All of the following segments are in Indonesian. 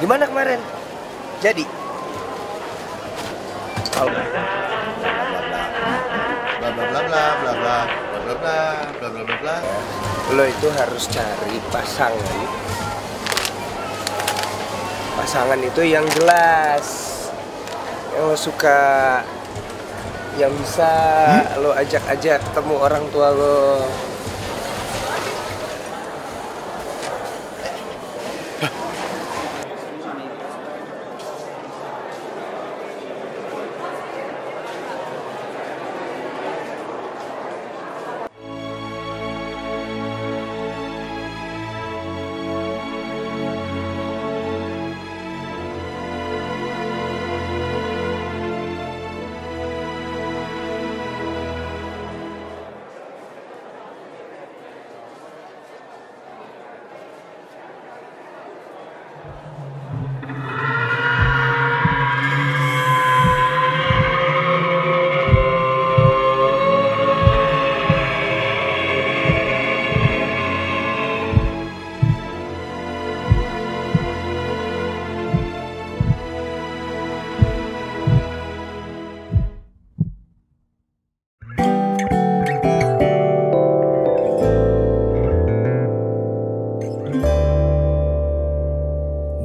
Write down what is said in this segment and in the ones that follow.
Gimana kemarin? Jadi? Oh, Bla bla bla bla bla bla bla bla bla bla bla bla. lo itu harus cari pasangan. Pasangan itu yang jelas. Yang lo suka yang bisa lo ajak-ajak ketemu orang tua lo.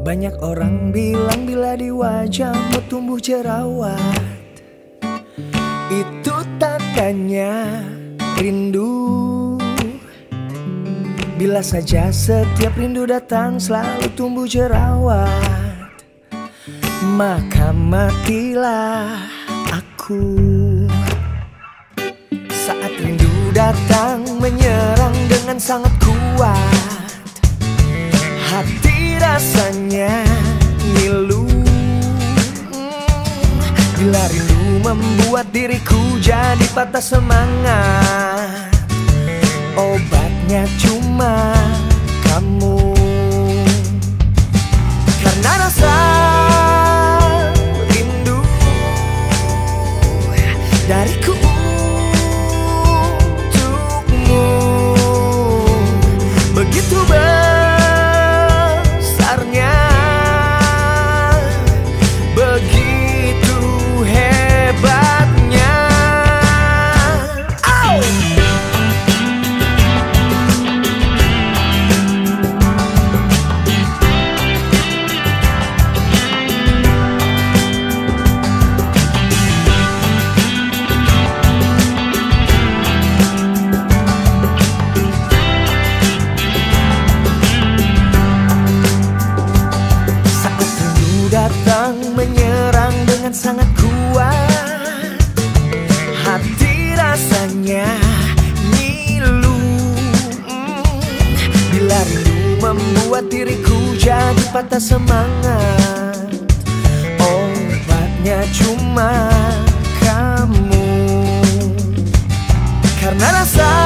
Banyak orang bilang bila di wajahmu tumbuh jerawat. Itu tandanya rindu. Bila saja setiap rindu datang selalu tumbuh jerawat. Maka matilah aku. Saat rindu datang menyerang dengan sangat kuat rasanya ngilu Bila rindu membuat diriku jadi patah semangat Obatnya cuma dengan sangat kuat. Hati rasanya ngilu Mm, Bila rindu membuat diriku jadi patah semangat Obatnya cuma kamu. Karena rasa